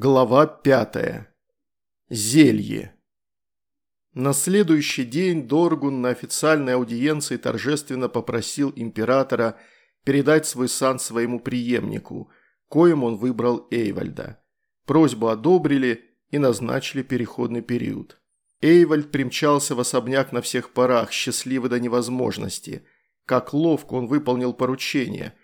Глава пятая. Зелье. На следующий день Доргун на официальной аудиенции торжественно попросил императора передать свой сан своему преемнику, коим он выбрал Эйвальда. Просьбу одобрили и назначили переходный период. Эйвальд примчался в особняк на всех парах, счастливый до невозможности. Как ловко он выполнил поручение.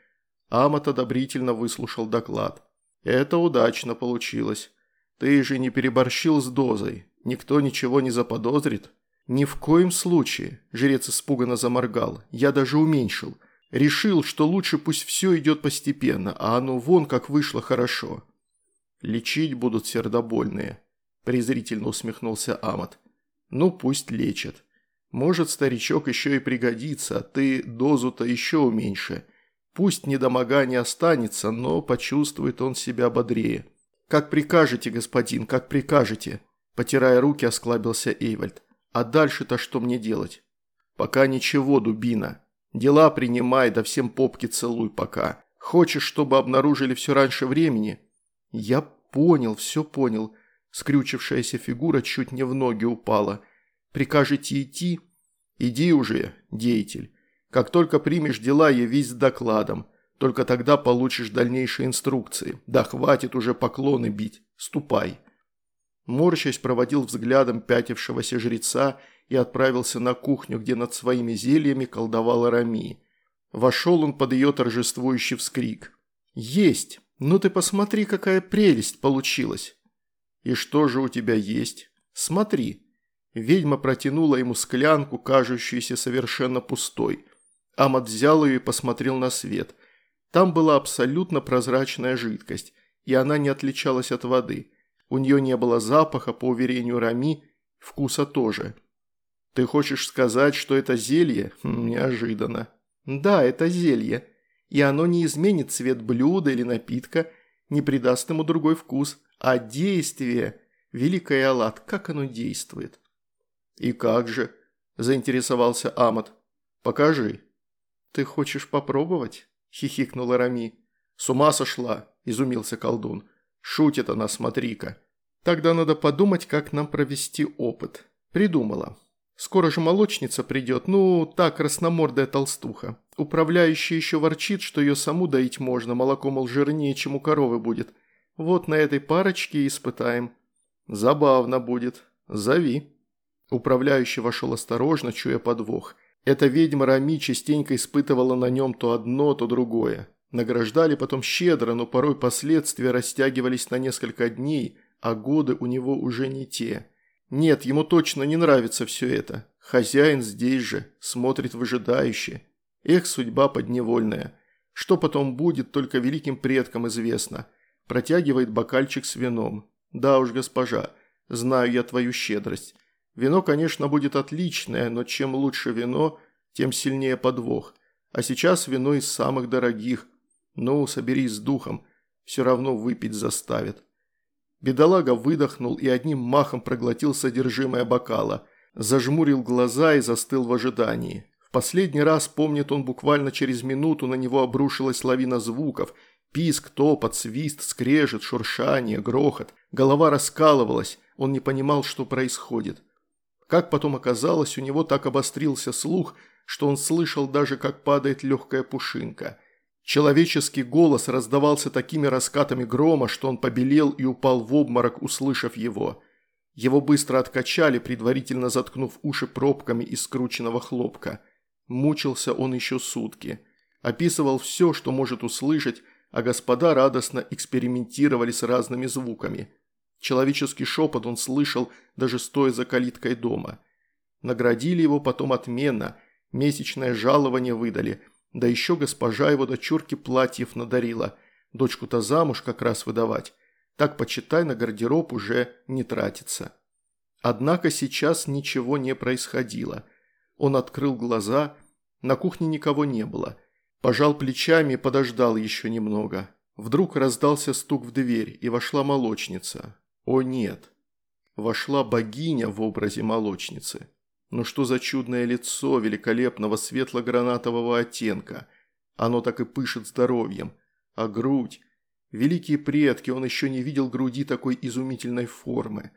Амат одобрительно выслушал доклад. «Это удачно получилось. Ты же не переборщил с дозой. Никто ничего не заподозрит?» «Ни в коем случае», – жрец испуганно заморгал. «Я даже уменьшил. Решил, что лучше пусть все идет постепенно, а оно вон как вышло хорошо». «Лечить будут сердобольные», – презрительно усмехнулся Амат. «Ну, пусть лечат. Может, старичок еще и пригодится, а ты дозу-то еще уменьши. Пусть недомогание останется, но почувствует он себя бодрее. «Как прикажете, господин, как прикажете», – потирая руки, осклабился Эйвальд. «А дальше-то что мне делать?» «Пока ничего, дубина. Дела принимай, да всем попки целуй пока. Хочешь, чтобы обнаружили все раньше времени?» «Я понял, все понял». Скрючившаяся фигура чуть не в ноги упала. «Прикажете идти?» «Иди уже, деятель. Как только примешь дела, явись с докладом. Только тогда получишь дальнейшие инструкции. Да хватит уже поклоны бить. Ступай». Морщась проводил взглядом пятившегося жреца и отправился на кухню, где над своими зельями колдовала Рами. Вошел он под ее торжествующий вскрик. «Есть! Ну ты посмотри, какая прелесть получилась!» «И что же у тебя есть? Смотри!» Ведьма протянула ему склянку, кажущуюся совершенно пустой. Амат взял ее и посмотрел на свет. Там была абсолютно прозрачная жидкость, и она не отличалась от воды. У нее не было запаха, по уверению Рами, вкуса тоже. «Ты хочешь сказать, что это зелье? Хм, неожиданно». «Да, это зелье. И оно не изменит цвет блюда или напитка, не придаст ему другой вкус. А действие... Великая Аллат, как оно действует?» «И как же?» – заинтересовался Амат. «Покажи». «Ты хочешь попробовать?» – хихикнула Рами. «С ума сошла!» – изумился колдун. «Шутит она, смотри-ка». «Тогда надо подумать, как нам провести опыт». «Придумала. Скоро же молочница придет, ну, та красномордая толстуха. Управляющая еще ворчит, что ее саму доить можно, молоко, мол, жирнее, чем у коровы будет. Вот на этой парочке испытаем». «Забавно будет. Зови». Управляющий вошел осторожно, чуя подвох – эта ведьма Рами частенько испытывала на нем то одно, то другое. Награждали потом щедро, но порой последствия растягивались на несколько дней, а годы у него уже не те. Нет, ему точно не нравится все это. Хозяин здесь же, смотрит выжидающе. Эх, судьба подневольная. Что потом будет, только великим предкам известно. Протягивает бокальчик с вином. Да уж, госпожа, знаю я твою щедрость. Вино, конечно, будет отличное, но чем лучше вино, тем сильнее подвох. А сейчас вино из самых дорогих. Ну, соберись с духом, все равно выпить заставит. Бедолага выдохнул и одним махом проглотил содержимое бокала, зажмурил глаза и застыл в ожидании. В последний раз, помнит он, буквально через минуту на него обрушилась лавина звуков – Писк, топот, свист, скрежет, шуршание, грохот. Голова раскалывалась, он не понимал, что происходит. Как потом оказалось, у него так обострился слух, что он слышал даже, как падает легкая пушинка. Человеческий голос раздавался такими раскатами грома, что он побелел и упал в обморок, услышав его. Его быстро откачали, предварительно заткнув уши пробками из скрученного хлопка. Мучился он еще сутки. Описывал все, что может услышать, а господа радостно экспериментировали с разными звуками – Человеческий шепот он слышал, даже стоя за калиткой дома. Наградили его потом отменно, месячное жалование выдали, да еще госпожа его дочурке платьев надарила, дочку-то замуж как раз выдавать. Так, почитай, на гардероб уже не тратится. Однако сейчас ничего не происходило. Он открыл глаза, на кухне никого не было. Пожал плечами и подождал еще немного. Вдруг раздался стук в дверь, и вошла молочница. О нет! Вошла богиня в образе молочницы. Но что за чудное лицо великолепного светло-гранатового оттенка. Оно так и пышет здоровьем. А грудь... Великие предки, он еще не видел груди такой изумительной формы.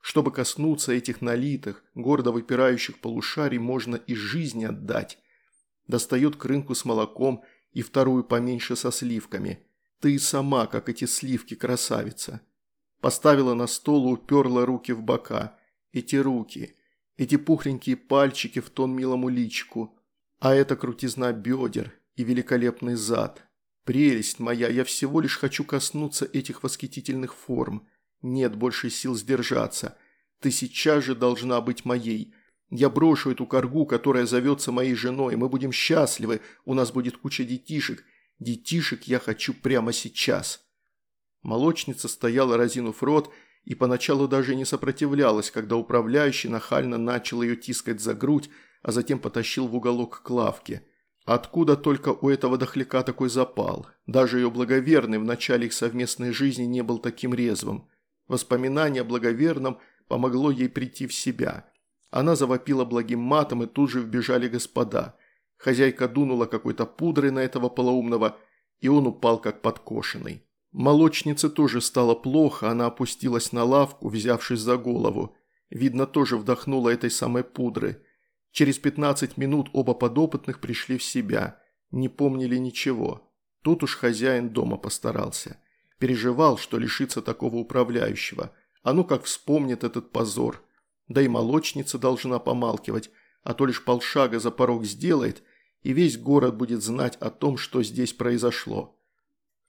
Чтобы коснуться этих налитых, гордо выпирающих полушарий, можно и жизнь отдать. Достает крынку с молоком и вторую поменьше со сливками. Ты сама, как эти сливки, красавица. Поставила на стол и уперла руки в бока. Эти руки, эти пухленькие пальчики в тон милому личику. А это крутизна бедер и великолепный зад. Прелесть моя, я всего лишь хочу коснуться этих восхитительных форм. Нет больше сил сдержаться. Ты сейчас же должна быть моей. Я брошу эту коргу, которая зовется моей женой. Мы будем счастливы, у нас будет куча детишек. Детишек я хочу прямо сейчас». Молочница стояла, разинув рот, и поначалу даже не сопротивлялась, когда управляющий нахально начал ее тискать за грудь, а затем потащил в уголок к лавке. Откуда только у этого дохляка такой запал? Даже ее благоверный в начале их совместной жизни не был таким резвым. Воспоминание о благоверном помогло ей прийти в себя. Она завопила благим матом, и тут же вбежали господа. Хозяйка дунула какой-то пудрой на этого полоумного, и он упал как подкошенный. Молочнице тоже стало плохо, она опустилась на лавку, взявшись за голову. Видно, тоже вдохнула этой самой пудры. Через 15 минут оба подопытных пришли в себя, не помнили ничего. Тут уж хозяин дома постарался. Переживал, что лишится такого управляющего. А ну как вспомнит этот позор. Да и молочница должна помалкивать, а то лишь полшага за порог сделает, и весь город будет знать о том, что здесь произошло.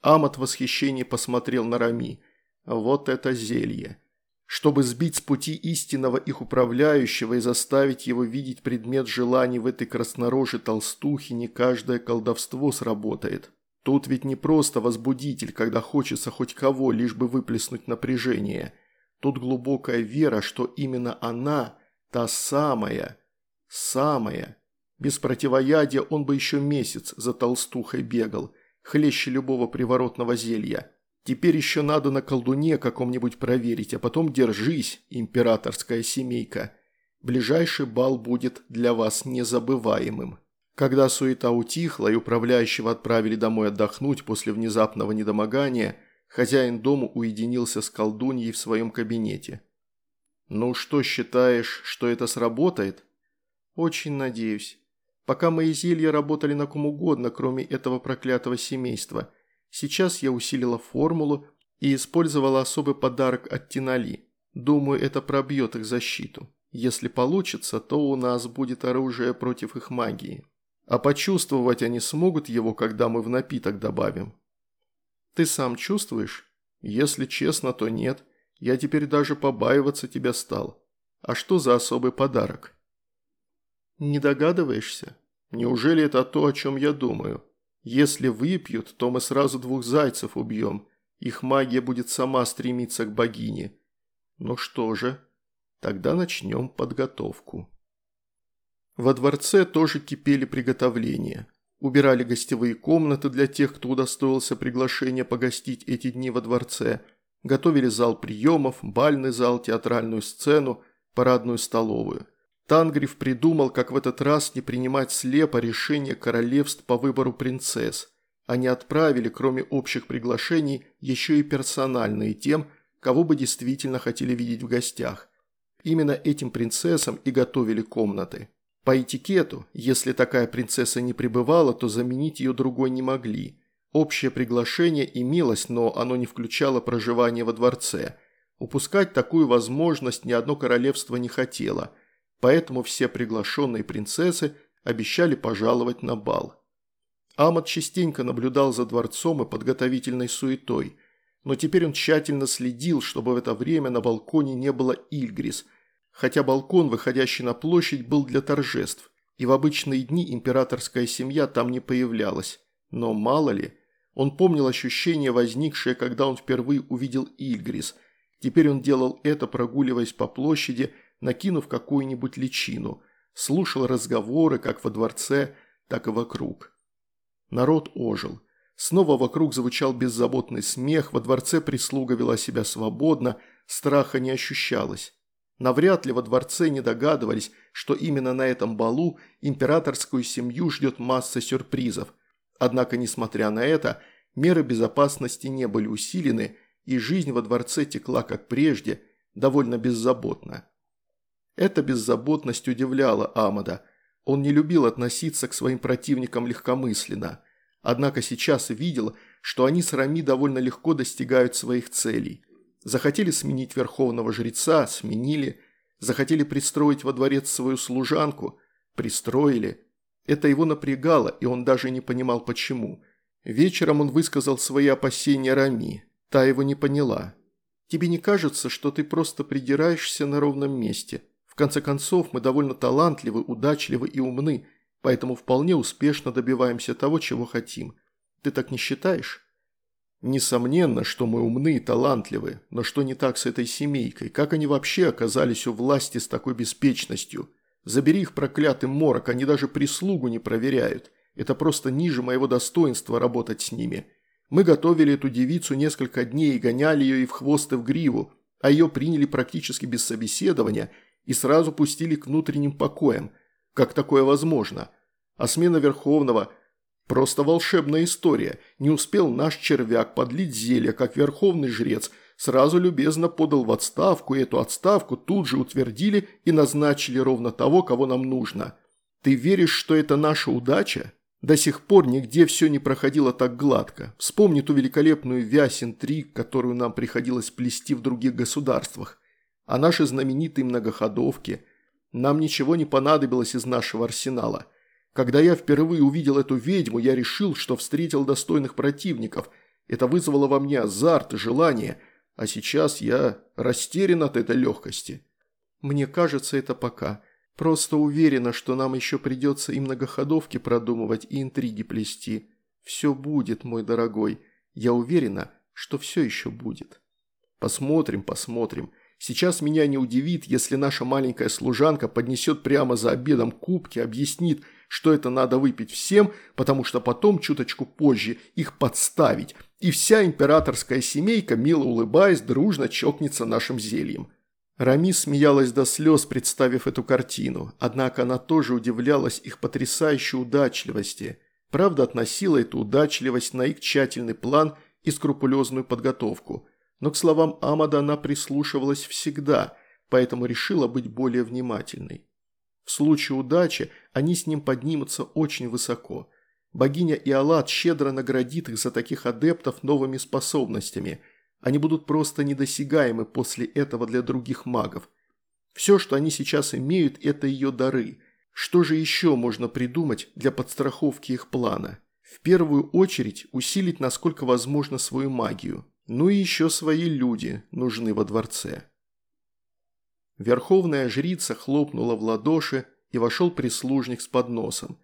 Амат в восхищении посмотрел на Рами. Вот это зелье. Чтобы сбить с пути истинного их управляющего и заставить его видеть предмет желаний в этой краснороже толстухе, не каждое колдовство сработает. Тут ведь не просто возбудитель, когда хочется хоть кого, лишь бы выплеснуть напряжение. Тут глубокая вера, что именно она, та самая, самая. Без противоядия он бы еще месяц за толстухой бегал, хлеще любого приворотного зелья. Теперь еще надо на колдуне каком-нибудь проверить, а потом держись, императорская семейка. Ближайший бал будет для вас незабываемым. Когда суета утихла и управляющего отправили домой отдохнуть после внезапного недомогания, хозяин дома уединился с колдуньей в своем кабинете. «Ну что, считаешь, что это сработает?» «Очень надеюсь. Пока мои зелья работали на ком угодно, кроме этого проклятого семейства. Сейчас я усилила формулу и использовала особый подарок от Тинали. Думаю, это пробьет их защиту. Если получится, то у нас будет оружие против их магии». А почувствовать они смогут его, когда мы в напиток добавим. Ты сам чувствуешь? Если честно, то нет. Я теперь даже побаиваться тебя стал. А что за особый подарок? Не догадываешься? Неужели это то, о чем я думаю? Если выпьют, то мы сразу двух зайцев убьем. Их магия будет сама стремиться к богине. Ну что же, тогда начнем подготовку. Во дворце тоже кипели приготовления. Убирали гостевые комнаты для тех, кто удостоился приглашения погостить эти дни во дворце. Готовили зал приемов, бальный зал, театральную сцену, парадную столовую. Тангриф придумал, как в этот раз не принимать слепо решение королевств по выбору принцесс. Они отправили, кроме общих приглашений, еще и персональные тем, кого бы действительно хотели видеть в гостях. Именно этим принцессам и готовили комнаты. По этикету, если такая принцесса не пребывала, то заменить ее другой не могли. Общее приглашение имелось, но оно не включало проживание во дворце. Упускать такую возможность ни одно королевство не хотело, поэтому все приглашенные принцессы обещали пожаловать на бал. Амат частенько наблюдал за дворцом и подготовительной суетой, но теперь он тщательно следил, чтобы в это время на балконе не было Ильгрис – хотя балкон, выходящий на площадь, был для торжеств, и в обычные дни императорская семья там не появлялась. Но мало ли, он помнил ощущение, возникшее, когда он впервые увидел Ильгрис. Теперь он делал это, прогуливаясь по площади, накинув какую-нибудь личину, слушал разговоры как во дворце, так и вокруг. Народ ожил. Снова вокруг звучал беззаботный смех, во дворце прислуга вела себя свободно, страха не ощущалось. Навряд ли во дворце не догадывались, что именно на этом балу императорскую семью ждет масса сюрпризов. Однако, несмотря на это, Меры безопасности не были усилены, и жизнь во дворце текла как прежде, довольно беззаботно. Эта беззаботность удивляла Амада. Он не любил относиться к своим противникам легкомысленно. Однако сейчас видел, что они с Рами довольно легко достигают своих целей. Захотели сменить верховного жреца – сменили. Захотели пристроить во дворец свою служанку – пристроили. Это его напрягало, и он даже не понимал почему. Вечером он высказал свои опасения Рами. Та его не поняла. «Тебе не кажется, что ты просто придираешься на ровном месте?» В конце концов, мы довольно талантливы, удачливы и умны, поэтому вполне успешно добиваемся того, чего хотим. Ты так не считаешь? Несомненно, что мы умны и талантливы, но что не так с этой семейкой? Как они вообще оказались у власти с такой беспечностью? Забери их проклятый морок, они даже прислугу не проверяют. Это просто ниже моего достоинства работать с ними. Мы готовили эту девицу несколько дней гоняли ее и в хвост, и в гриву, а ее приняли практически без собеседования – и сразу пустили к внутренним покоям. Как такое возможно? А смена Верховного – просто волшебная история. Не успел наш червяк подлить зелье, как Верховный Жрец сразу любезно подал в отставку, и эту отставку тут же утвердили и назначили ровно того, кого нам нужно. Ты веришь, что это наша удача? До сих пор нигде все не проходило так гладко. Вспомни ту великолепную вязь интриг, которую нам приходилось плести в других государствах. А наши знаменитые многоходовки. Нам ничего не понадобилось из нашего арсенала. Когда я впервые увидел эту ведьму, я решил, что встретил достойных противников. Это вызвало во мне азарт и желание, а сейчас я растерян от этой легкости. Мне кажется, это пока. Просто уверена, что нам еще придется и многоходовки продумывать, и интриги плести. Все будет, мой дорогой. Я уверена, что все еще будет. Посмотрим, посмотрим. Сейчас меня не удивит, если наша маленькая служанка поднесет прямо за обедом кубки, объяснит, что это надо выпить всем, потому что потом, чуточку позже, их подставить, и вся императорская семейка, мило улыбаясь, дружно чокнется нашим зельем. Рами смеялась до слез, представив эту картину, однако она тоже удивлялась их потрясающей удачливости. Правда, относила эту удачливость на их тщательный план и скрупулезную подготовку – но к словам Амада она прислушивалась всегда, поэтому решила быть более внимательной. В случае удачи они с ним поднимутся очень высоко. Богиня Иолат щедро наградит их за таких адептов новыми способностями. Они будут просто недосягаемы после этого для других магов. Все, что они сейчас имеют, это ее дары. Что же еще можно придумать для подстраховки их плана? В первую очередь усилить насколько возможно свою магию. Ну и еще свои люди нужны во дворце. Верховная жрица хлопнула в ладоши, и вошел прислужник с подносом.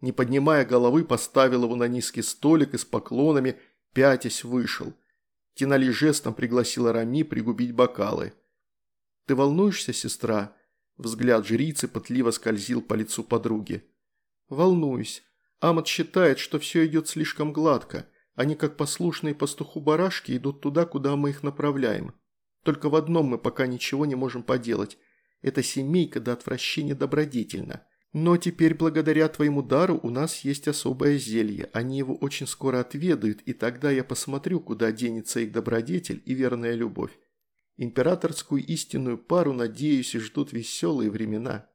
Не поднимая головы, поставил его на низкий столик и с поклонами, пятясь, вышел. Тинали жестом пригласила Рами пригубить бокалы. «Ты волнуешься, сестра?» Взгляд жрицы пытливо скользил по лицу подруги. «Волнуюсь. Амат считает, что все идет слишком гладко. Они, как послушные пастуху барашки, идут туда, куда мы их направляем. Только в одном мы пока ничего не можем поделать. Эта семейка до отвращения добродетельна. Но теперь, благодаря твоему дару, у нас есть особое зелье. Они его очень скоро отведают, и тогда я посмотрю, куда денется их добродетель и верная любовь. Императорскую истинную пару, надеюсь, и ждут веселые времена».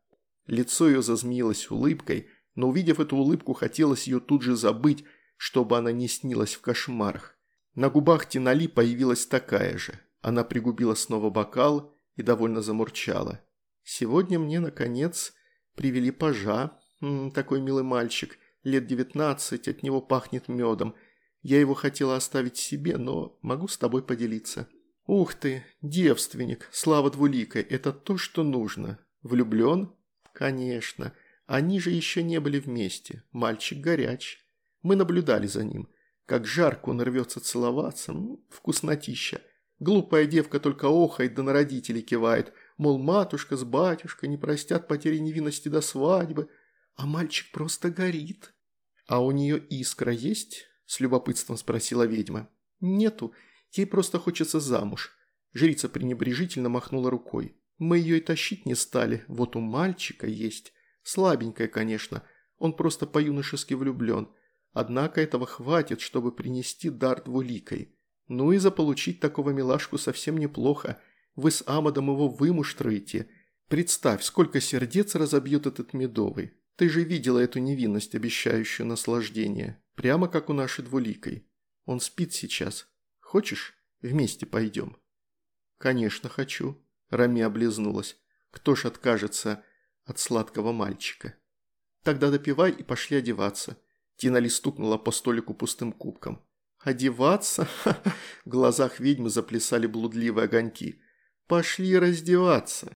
Лицо ее зазмеилось улыбкой, но увидев эту улыбку, хотелось ее тут же забыть, чтобы она не снилась в кошмарах. На губах Тинали появилась такая же. Она пригубила снова бокал и довольно замурчала. «Сегодня мне, наконец, привели пажа. М -м, такой милый мальчик, лет девятнадцать, от него пахнет медом. Я его хотела оставить себе, но могу с тобой поделиться». «Ух ты, девственник, слава двуликой, это то, что нужно. Влюблен?» «Конечно. Они же еще не были вместе. Мальчик горяч. Мы наблюдали за ним. Как жарко он рвется целоваться. Ну, вкуснотища. Глупая девка только охает да на родителей кивает. Мол, матушка с батюшкой не простят потери невинности до свадьбы. А мальчик просто горит. «А у нее искра есть?» – с любопытством спросила ведьма. «Нету. Ей просто хочется замуж». Жрица пренебрежительно махнула рукой. «Мы ее и тащить не стали. Вот у мальчика есть. Слабенькая, конечно. Он просто по-юношески влюблен. Однако этого хватит, чтобы принести дар двуликой. Ну и заполучить такого милашку совсем неплохо. Вы с Амадом его вымуштруете. Представь, сколько сердец разобьет этот медовый. Ты же видела эту невинность, обещающую наслаждение. Прямо как у нашей двуликой. Он спит сейчас. Хочешь, вместе пойдем?» «Конечно хочу», – Рами облизнулась. «Кто ж откажется от сладкого мальчика?» «Тогда допивай и пошли одеваться». Тина стукнула по столику пустым кубком. «Одеваться?» В глазах ведьмы заплясали блудливые огоньки. «Пошли раздеваться!»